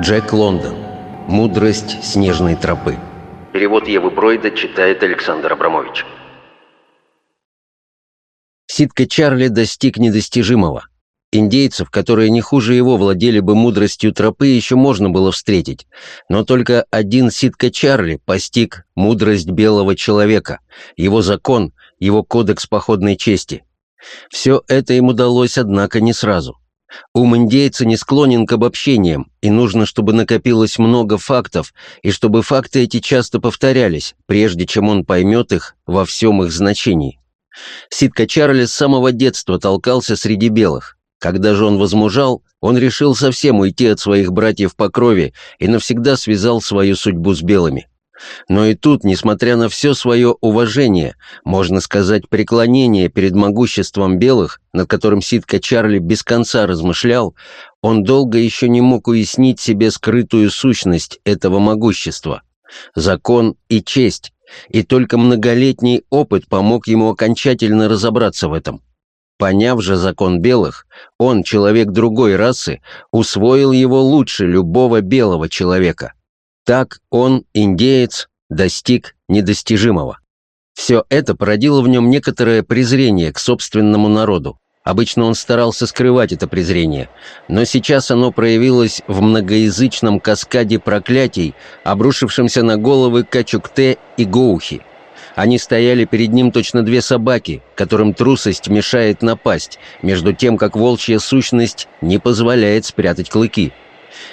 Джек Лондон. Мудрость снежной тропы. Перевод Евы Бройда читает Александр Абрамович. Ситка Чарли достиг недостижимого. Индейцев, которые не хуже его владели бы мудростью тропы, еще можно было встретить. Но только один Ситка Чарли постиг мудрость белого человека, его закон, его кодекс походной чести. Все это им удалось, однако, не сразу. Ум индейца не склонен к обобщениям, и нужно, чтобы накопилось много фактов, и чтобы факты эти часто повторялись, прежде чем он поймет их во всем их значении. Ситка Чарли с самого детства толкался среди белых. Когда же он возмужал, он решил совсем уйти от своих братьев по крови и навсегда связал свою судьбу с белыми. Но и тут, несмотря на все свое уважение, можно сказать преклонение перед могуществом белых, над которым Ситка Чарли без конца размышлял, он долго еще не мог уяснить себе скрытую сущность этого могущества. Закон и честь, и только многолетний опыт помог ему окончательно разобраться в этом. Поняв же закон белых, он, человек другой расы, усвоил его лучше любого белого человека – так он, индеец, достиг недостижимого. Все это породило в нем некоторое презрение к собственному народу. Обычно он старался скрывать это презрение, но сейчас оно проявилось в многоязычном каскаде проклятий, обрушившемся на головы Качукте и Гоухи. Они стояли перед ним точно две собаки, которым трусость мешает напасть, между тем, как волчья сущность не позволяет спрятать клыки.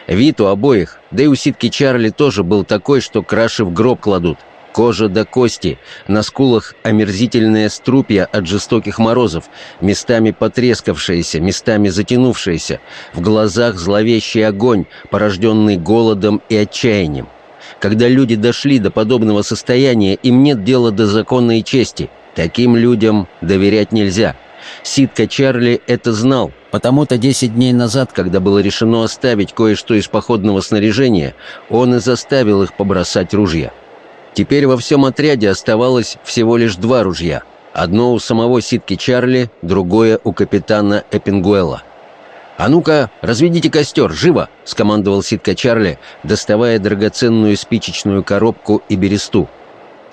Вид у обоих, да и у ситки Чарли тоже был такой, что краши в гроб кладут. Кожа до кости, на скулах омерзительное струпья от жестоких морозов, местами потрескавшиеся, местами затянувшиеся, в глазах зловещий огонь, порожденный голодом и отчаянием. Когда люди дошли до подобного состояния, им нет дела до законной чести. Таким людям доверять нельзя. Ситка Чарли это знал, Потому-то 10 дней назад, когда было решено оставить кое-что из походного снаряжения, он и заставил их побросать ружья. Теперь во всем отряде оставалось всего лишь два ружья. Одно у самого Ситки Чарли, другое у капитана Эппингуэла. «А ну-ка, разведите костер, живо!» — скомандовал Ситка Чарли, доставая драгоценную спичечную коробку и бересту.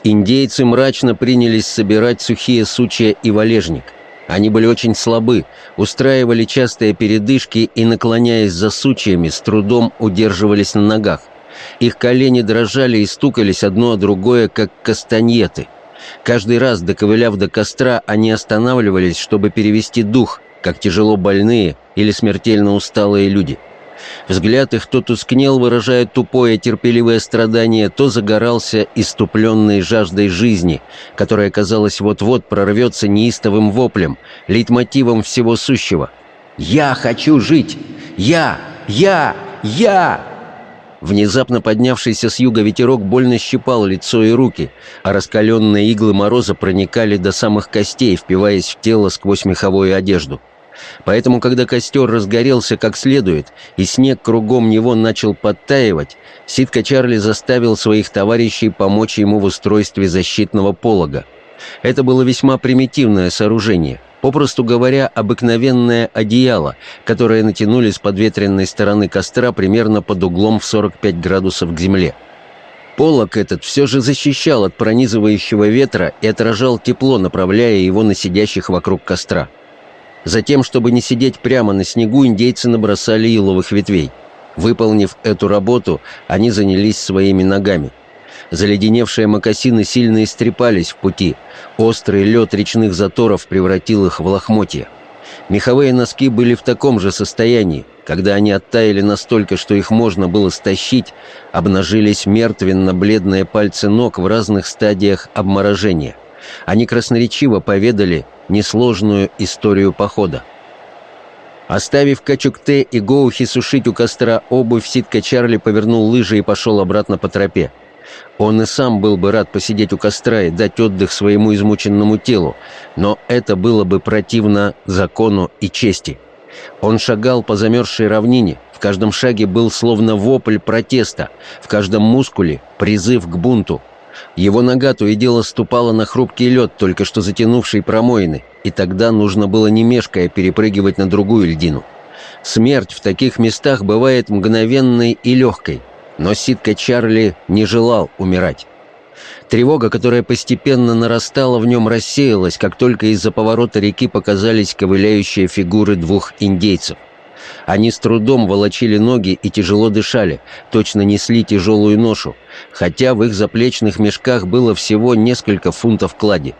Индейцы мрачно принялись собирать сухие сучья и валежник — они были очень слабы, устраивали частые передышки и, наклоняясь за сучьями, с трудом удерживались на ногах. Их колени дрожали и стукались одно о другое, как кастаньеты. Каждый раз, доковыляв до костра, они останавливались, чтобы перевести дух, как тяжело больные или смертельно усталые люди – Взгляд их то тускнел, выражая тупое терпеливое страдание, то загорался иступленной жаждой жизни, которая, казалось, вот-вот прорвется неистовым воплем, лейтмотивом всего сущего. «Я хочу жить! Я! Я! Я!» Внезапно поднявшийся с юга ветерок больно щипал лицо и руки, а раскаленные иглы мороза проникали до самых костей, впиваясь в тело сквозь меховую одежду. Поэтому, когда костер разгорелся как следует, и снег кругом него начал подтаивать, Ситка Чарли заставил своих товарищей помочь ему в устройстве защитного полога. Это было весьма примитивное сооружение, попросту говоря, обыкновенное одеяло, которое натянули с подветренной стороны костра примерно под углом в 45 градусов к земле. Полок этот все же защищал от пронизывающего ветра и отражал тепло, направляя его на сидящих вокруг костра. Затем, чтобы не сидеть прямо на снегу, индейцы набросали еловых ветвей. Выполнив эту работу, они занялись своими ногами. Заледеневшие мокасины сильно истрепались в пути. Острый лед речных заторов превратил их в лохмотья. Меховые носки были в таком же состоянии. Когда они оттаяли настолько, что их можно было стащить, обнажились мертвенно-бледные пальцы ног в разных стадиях обморожения. Они красноречиво поведали несложную историю похода. Оставив Качукте и Гоухи сушить у костра обувь, Ситка Чарли повернул лыжи и пошел обратно по тропе. Он и сам был бы рад посидеть у костра и дать отдых своему измученному телу, но это было бы противно закону и чести. Он шагал по замерзшей равнине, в каждом шаге был словно вопль протеста, в каждом мускуле призыв к бунту – его нога то и дело ступала на хрупкий лед, только что затянувший промоины, и тогда нужно было не мешкая перепрыгивать на другую льдину. Смерть в таких местах бывает мгновенной и легкой, но Ситка Чарли не желал умирать. Тревога, которая постепенно нарастала в нем, рассеялась, как только из-за поворота реки показались ковыляющие фигуры двух индейцев. Они с трудом волочили ноги и тяжело дышали, точно несли тяжелую ношу, хотя в их заплечных мешках было всего несколько фунтов клади.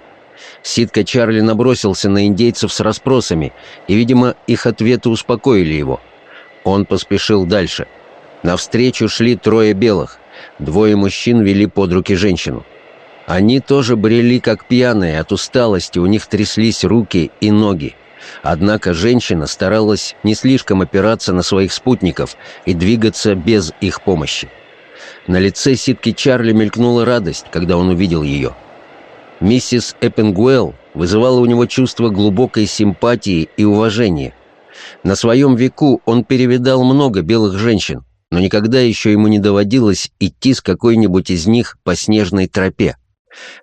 Ситка Чарли набросился на индейцев с расспросами, и, видимо, их ответы успокоили его. Он поспешил дальше. Навстречу шли трое белых. Двое мужчин вели под руки женщину. Они тоже брели как пьяные, от усталости у них тряслись руки и ноги. Однако женщина старалась не слишком опираться на своих спутников и двигаться без их помощи. На лице ситки Чарли мелькнула радость, когда он увидел ее. Миссис Эппенгуэлл вызывала у него чувство глубокой симпатии и уважения. На своем веку он перевидал много белых женщин, но никогда еще ему не доводилось идти с какой-нибудь из них по снежной тропе.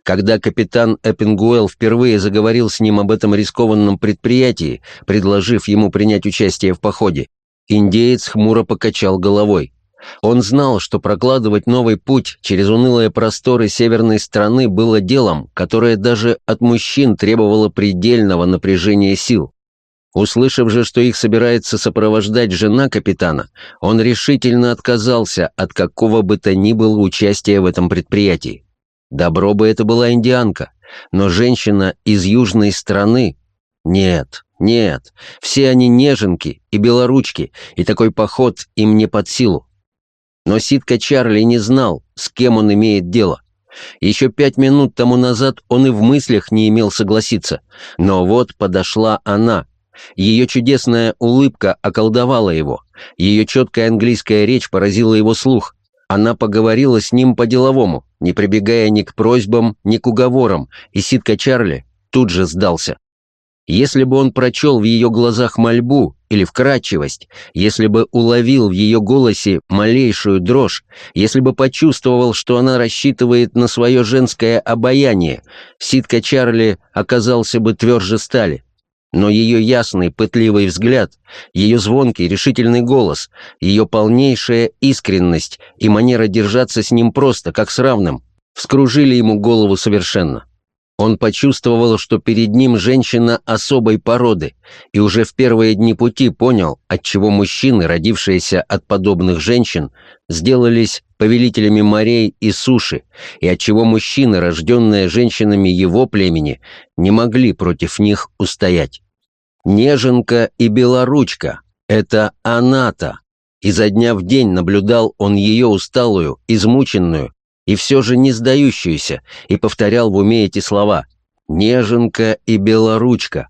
Когда капитан Эппингуэлл впервые заговорил с ним об этом рискованном предприятии, предложив ему принять участие в походе, индеец хмуро покачал головой. Он знал, что прокладывать новый путь через унылые просторы северной страны было делом, которое даже от мужчин требовало предельного напряжения сил. Услышав же, что их собирается сопровождать жена капитана, он решительно отказался от какого бы то ни было участия в этом предприятии. Добро бы это была индианка, но женщина из южной страны... Нет, нет, все они неженки и белоручки, и такой поход им не под силу. Но Ситка Чарли не знал, с кем он имеет дело. Еще пять минут тому назад он и в мыслях не имел согласиться. Но вот подошла она. Ее чудесная улыбка околдовала его. Ее четкая английская речь поразила его слух. Она поговорила с ним по-деловому, не прибегая ни к просьбам, ни к уговорам, и Ситка Чарли тут же сдался. Если бы он прочел в ее глазах мольбу или вкрадчивость, если бы уловил в ее голосе малейшую дрожь, если бы почувствовал, что она рассчитывает на свое женское обаяние, Ситка Чарли оказался бы тверже стали. Но ее ясный, пытливый взгляд, ее звонкий, решительный голос, ее полнейшая искренность и манера держаться с ним просто, как с равным, вскружили ему голову совершенно. Он почувствовал, что перед ним женщина особой породы, и уже в первые дни пути понял, отчего мужчины, родившиеся от подобных женщин, сделались повелителями морей и суши, и отчего мужчины, рожденные женщинами его племени, не могли против них устоять. Неженка и белоручка — это она-то. Изо дня в день наблюдал он ее усталую, измученную, и все же не сдающуюся, и повторял в уме эти слова «Неженка и белоручка».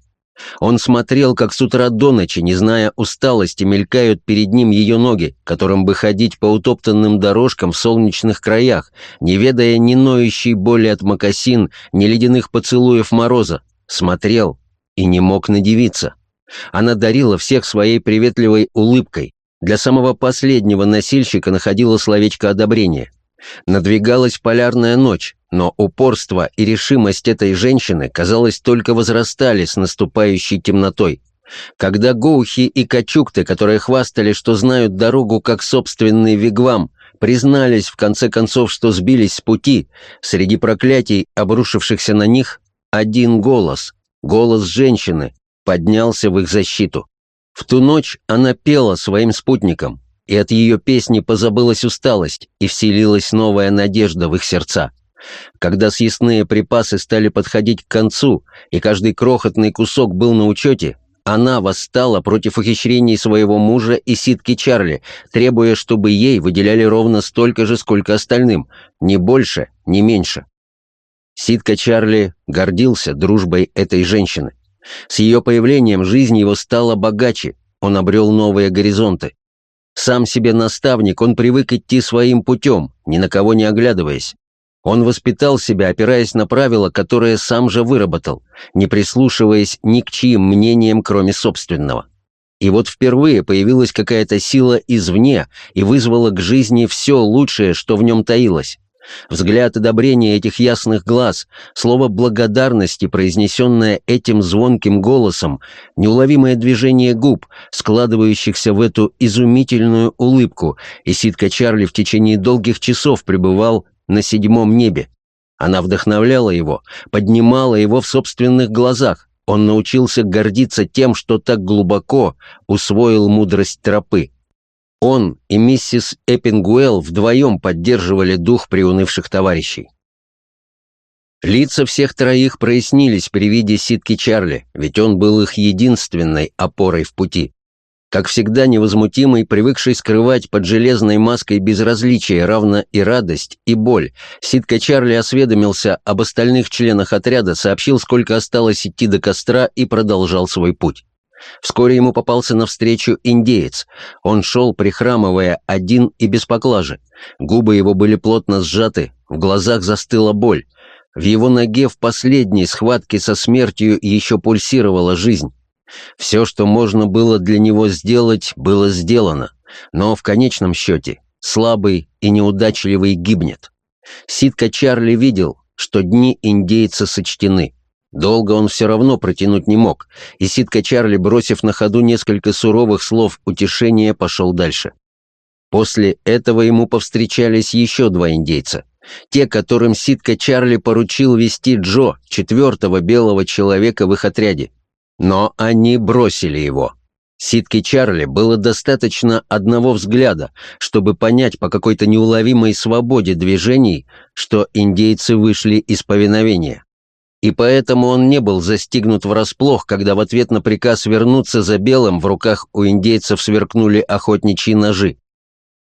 Он смотрел, как с утра до ночи, не зная усталости, мелькают перед ним ее ноги, которым бы ходить по утоптанным дорожкам в солнечных краях, не ведая ни ноющей боли от мокасин, ни ледяных поцелуев мороза. Смотрел и не мог надевиться. Она дарила всех своей приветливой улыбкой. Для самого последнего носильщика находила словечко одобрения. Надвигалась полярная ночь, но упорство и решимость этой женщины, казалось, только возрастали с наступающей темнотой. Когда гоухи и качукты, которые хвастали, что знают дорогу как собственный вигвам, признались в конце концов, что сбились с пути, среди проклятий, обрушившихся на них, один голос, голос женщины, поднялся в их защиту. В ту ночь она пела своим спутникам, и от ее песни позабылась усталость, и вселилась новая надежда в их сердца. Когда съестные припасы стали подходить к концу, и каждый крохотный кусок был на учете, она восстала против ухищрений своего мужа и ситки Чарли, требуя, чтобы ей выделяли ровно столько же, сколько остальным, ни больше, ни меньше. Ситка Чарли гордился дружбой этой женщины. С ее появлением жизнь его стала богаче, он обрел новые горизонты. Сам себе наставник, он привык идти своим путем, ни на кого не оглядываясь. Он воспитал себя, опираясь на правила, которые сам же выработал, не прислушиваясь ни к чьим мнениям, кроме собственного. И вот впервые появилась какая-то сила извне и вызвала к жизни все лучшее, что в нем таилось. Взгляд одобрения этих ясных глаз, слово благодарности, произнесенное этим звонким голосом, неуловимое движение губ, складывающихся в эту изумительную улыбку, и ситка Чарли в течение долгих часов пребывал на седьмом небе. Она вдохновляла его, поднимала его в собственных глазах. Он научился гордиться тем, что так глубоко усвоил мудрость тропы. Он и миссис Эппингуэлл вдвоем поддерживали дух приунывших товарищей. Лица всех троих прояснились при виде ситки Чарли, ведь он был их единственной опорой в пути. Как всегда невозмутимый, привыкший скрывать под железной маской безразличие, равно и радость, и боль, ситка Чарли осведомился об остальных членах отряда, сообщил, сколько осталось идти до костра и продолжал свой путь. Вскоре ему попался навстречу индеец. Он шел, прихрамывая, один и без поклажи. Губы его были плотно сжаты, в глазах застыла боль. В его ноге в последней схватке со смертью еще пульсировала жизнь. Все, что можно было для него сделать, было сделано. Но в конечном счете слабый и неудачливый гибнет. Ситка Чарли видел, что дни индейца сочтены. Долго он все равно протянуть не мог, и Ситка Чарли, бросив на ходу несколько суровых слов утешения, пошел дальше. После этого ему повстречались еще два индейца. Те, которым Ситка Чарли поручил вести Джо, четвертого белого человека в их отряде. Но они бросили его. Ситке Чарли было достаточно одного взгляда, чтобы понять по какой-то неуловимой свободе движений, что индейцы вышли из повиновения и поэтому он не был застигнут врасплох, когда в ответ на приказ вернуться за белым в руках у индейцев сверкнули охотничьи ножи.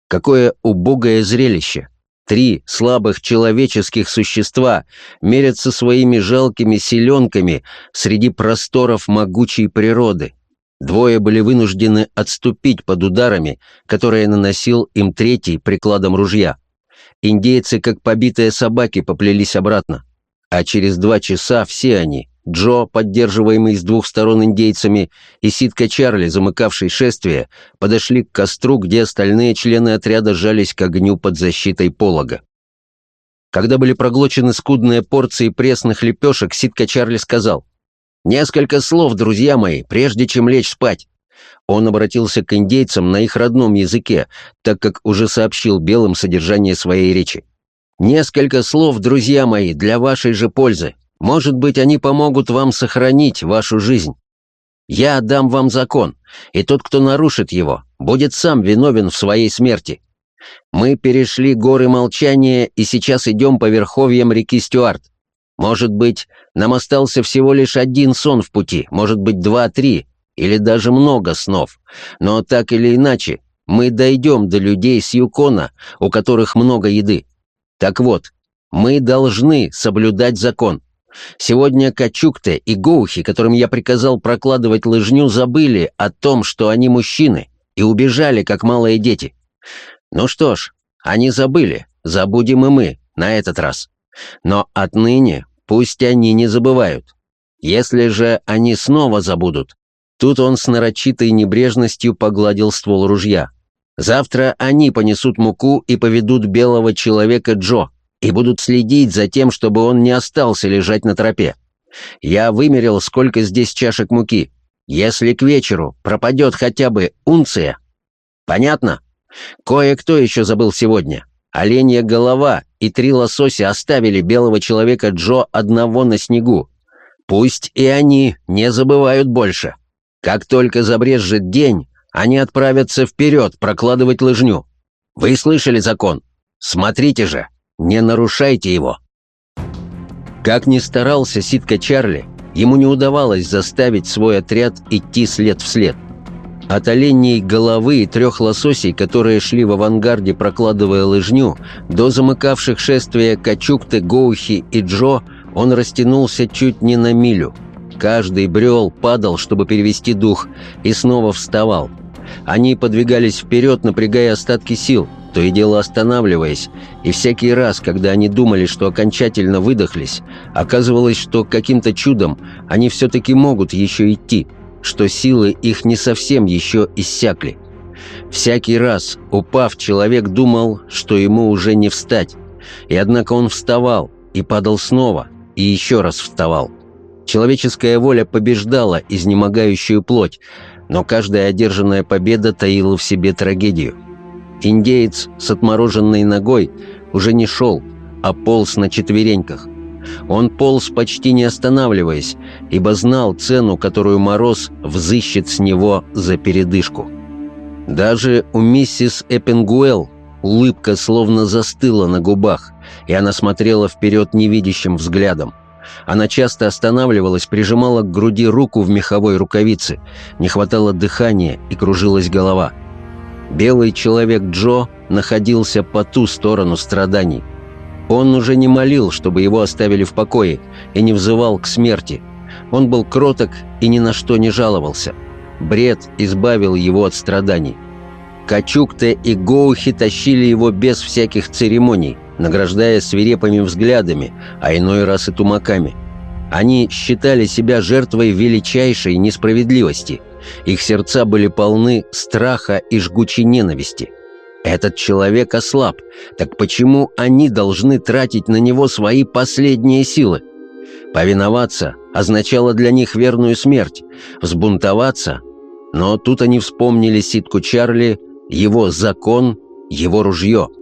Какое убогое зрелище! Три слабых человеческих существа мерятся своими жалкими селенками среди просторов могучей природы. Двое были вынуждены отступить под ударами, которые наносил им третий прикладом ружья. Индейцы, как побитые собаки, поплелись обратно а через два часа все они, Джо, поддерживаемый с двух сторон индейцами, и Ситка Чарли, замыкавший шествие, подошли к костру, где остальные члены отряда жались к огню под защитой полога. Когда были проглочены скудные порции пресных лепешек, Ситка Чарли сказал, «Несколько слов, друзья мои, прежде чем лечь спать». Он обратился к индейцам на их родном языке, так как уже сообщил белым содержание своей речи. Несколько слов, друзья мои, для вашей же пользы. Может быть, они помогут вам сохранить вашу жизнь. Я дам вам закон, и тот, кто нарушит его, будет сам виновен в своей смерти. Мы перешли горы молчания и сейчас идем по верховьям реки Стюарт. Может быть, нам остался всего лишь один сон в пути, может быть, два-три, или даже много снов. Но так или иначе, мы дойдем до людей с Юкона, у которых много еды. Так вот, мы должны соблюдать закон. Сегодня Качукте и Гоухи, которым я приказал прокладывать лыжню, забыли о том, что они мужчины, и убежали, как малые дети. Ну что ж, они забыли, забудем и мы на этот раз. Но отныне пусть они не забывают. Если же они снова забудут, тут он с нарочитой небрежностью погладил ствол ружья. Завтра они понесут муку и поведут белого человека Джо и будут следить за тем, чтобы он не остался лежать на тропе. Я вымерил, сколько здесь чашек муки. Если к вечеру пропадет хотя бы унция. Понятно? Кое-кто еще забыл сегодня. Оленья голова и три лосося оставили белого человека Джо одного на снегу. Пусть и они не забывают больше. Как только забрежет день, они отправятся вперед прокладывать лыжню. Вы слышали закон? Смотрите же, не нарушайте его. Как ни старался Ситка Чарли, ему не удавалось заставить свой отряд идти след в след. От оленей головы и трех лососей, которые шли в авангарде, прокладывая лыжню, до замыкавших шествия Качукты, Гоухи и Джо, он растянулся чуть не на милю. Каждый брел, падал, чтобы перевести дух, и снова вставал – они подвигались вперед, напрягая остатки сил, то и дело останавливаясь, и всякий раз, когда они думали, что окончательно выдохлись, оказывалось, что каким-то чудом они все-таки могут еще идти, что силы их не совсем еще иссякли. Всякий раз, упав, человек думал, что ему уже не встать, И однако он вставал, и падал снова, и еще раз вставал. Человеческая воля побеждала изнемогающую плоть, но каждая одержанная победа таила в себе трагедию. Индеец с отмороженной ногой уже не шел, а полз на четвереньках. Он полз почти не останавливаясь, ибо знал цену, которую Мороз взыщет с него за передышку. Даже у миссис Эппенгуэлл улыбка словно застыла на губах, и она смотрела вперед невидящим взглядом. Она часто останавливалась, прижимала к груди руку в меховой рукавице. Не хватало дыхания и кружилась голова. Белый человек Джо находился по ту сторону страданий. Он уже не молил, чтобы его оставили в покое, и не взывал к смерти. Он был кроток и ни на что не жаловался. Бред избавил его от страданий. Качукте и Гоухи тащили его без всяких церемоний, награждая свирепыми взглядами, а иной раз и тумаками. Они считали себя жертвой величайшей несправедливости. Их сердца были полны страха и жгучей ненависти. Этот человек ослаб, так почему они должны тратить на него свои последние силы? Повиноваться означало для них верную смерть, взбунтоваться, но тут они вспомнили ситку Чарли, его закон, его ружье —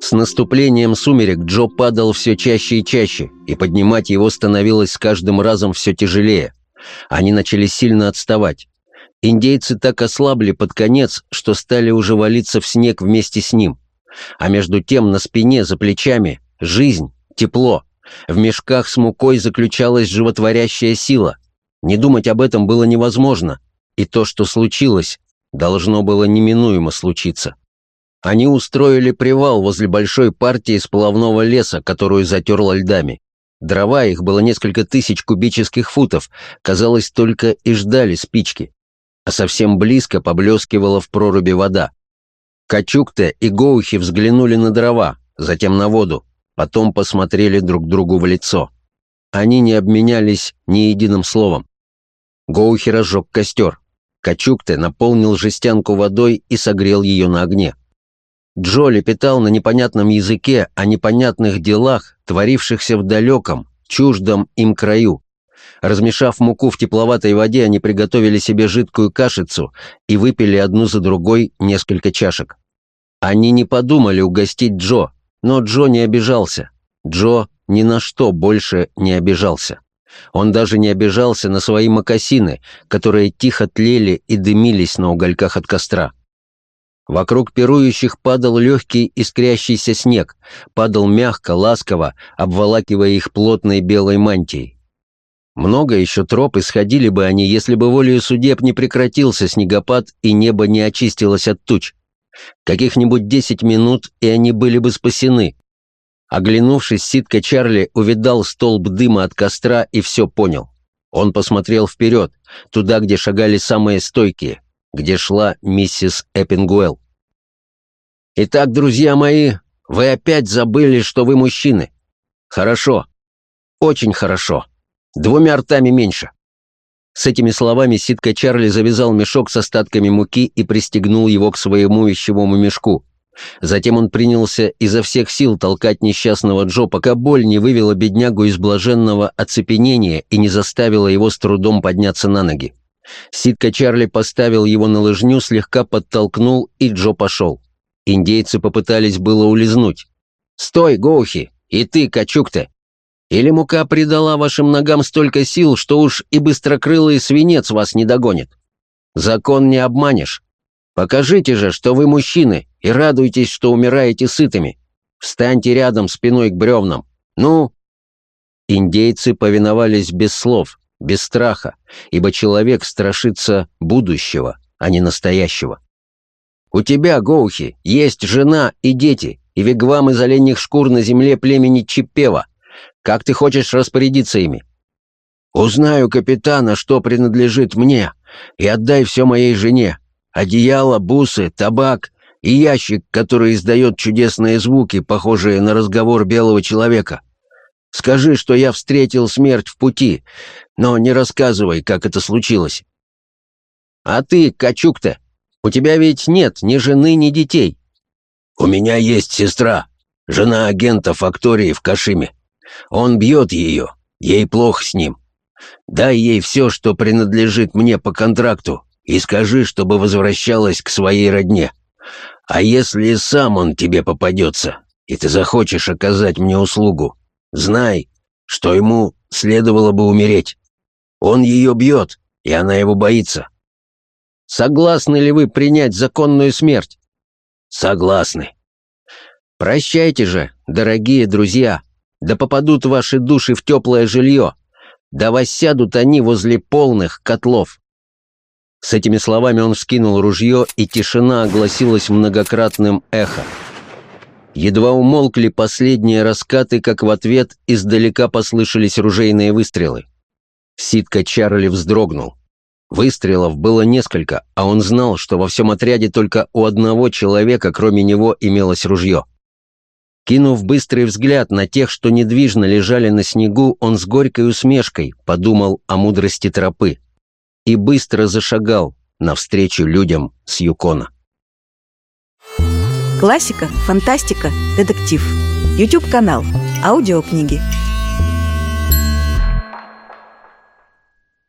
с наступлением сумерек Джо падал все чаще и чаще, и поднимать его становилось с каждым разом все тяжелее. Они начали сильно отставать. Индейцы так ослабли под конец, что стали уже валиться в снег вместе с ним. А между тем на спине, за плечами, жизнь, тепло. В мешках с мукой заключалась животворящая сила. Не думать об этом было невозможно, и то, что случилось, должно было неминуемо случиться. Они устроили привал возле большой партии сплавного леса, которую затерло льдами. Дрова их было несколько тысяч кубических футов, казалось, только и ждали спички. А совсем близко поблескивала в проруби вода. Качукте и Гоухи взглянули на дрова, затем на воду, потом посмотрели друг другу в лицо. Они не обменялись ни единым словом. Гоухи разжег костер. Качукте наполнил жестянку водой и согрел ее на огне. Джоли питал на непонятном языке о непонятных делах, творившихся в далеком, чуждом им краю. Размешав муку в тепловатой воде, они приготовили себе жидкую кашицу и выпили одну за другой несколько чашек. Они не подумали угостить Джо, но Джо не обижался. Джо ни на что больше не обижался. Он даже не обижался на свои мокасины, которые тихо тлели и дымились на угольках от костра. Вокруг пирующих падал легкий искрящийся снег, падал мягко, ласково, обволакивая их плотной белой мантией. Много еще троп исходили бы они, если бы волею судеб не прекратился снегопад и небо не очистилось от туч. Каких-нибудь десять минут, и они были бы спасены. Оглянувшись, ситка Чарли увидал столб дыма от костра и все понял. Он посмотрел вперед, туда, где шагали самые стойкие, где шла миссис Эппингуэлл. «Итак, друзья мои, вы опять забыли, что вы мужчины. Хорошо. Очень хорошо. Двумя ртами меньше». С этими словами ситка Чарли завязал мешок с остатками муки и пристегнул его к своему вещевому мешку. Затем он принялся изо всех сил толкать несчастного Джо, пока боль не вывела беднягу из блаженного оцепенения и не заставила его с трудом подняться на ноги. Ситка Чарли поставил его на лыжню, слегка подтолкнул, и Джо пошел. Индейцы попытались было улизнуть. «Стой, Гоухи! И ты, Качук-то! Или мука придала вашим ногам столько сил, что уж и быстрокрылый свинец вас не догонит? Закон не обманешь. Покажите же, что вы мужчины, и радуйтесь, что умираете сытыми. Встаньте рядом спиной к бревнам. Ну?» Индейцы повиновались без слов, без страха, ибо человек страшится будущего, а не настоящего. У тебя, Гоухи, есть жена и дети, и вигвам из оленьих шкур на земле племени Чипева. Как ты хочешь распорядиться ими? Узнаю капитана, что принадлежит мне, и отдай все моей жене. Одеяло, бусы, табак и ящик, который издает чудесные звуки, похожие на разговор белого человека. Скажи, что я встретил смерть в пути, но не рассказывай, как это случилось. А ты, Качук-то, у тебя ведь нет ни жены, ни детей». «У меня есть сестра. жена агента фактории в Кашиме. Он бьет ее, ей плохо с ним. Дай ей все, что принадлежит мне по контракту, и скажи, чтобы возвращалась к своей родне. А если сам он тебе попадется, и ты захочешь оказать мне услугу, знай, что ему следовало бы умереть. Он ее бьет, и она его боится. Согласны ли вы принять законную смерть? Согласны. Прощайте же, дорогие друзья, да попадут ваши души в теплое жилье, да воссядут они возле полных котлов. С этими словами он вскинул ружье, и тишина огласилась многократным эхом. Едва умолкли последние раскаты, как в ответ издалека послышались ружейные выстрелы. Ситка Чарли вздрогнул. Выстрелов было несколько, а он знал, что во всем отряде только у одного человека, кроме него, имелось ружье. Кинув быстрый взгляд на тех, что недвижно лежали на снегу, он с горькой усмешкой подумал о мудрости тропы и быстро зашагал навстречу людям с Юкона. Классика, фантастика, детектив. YouTube канал. Аудиокниги.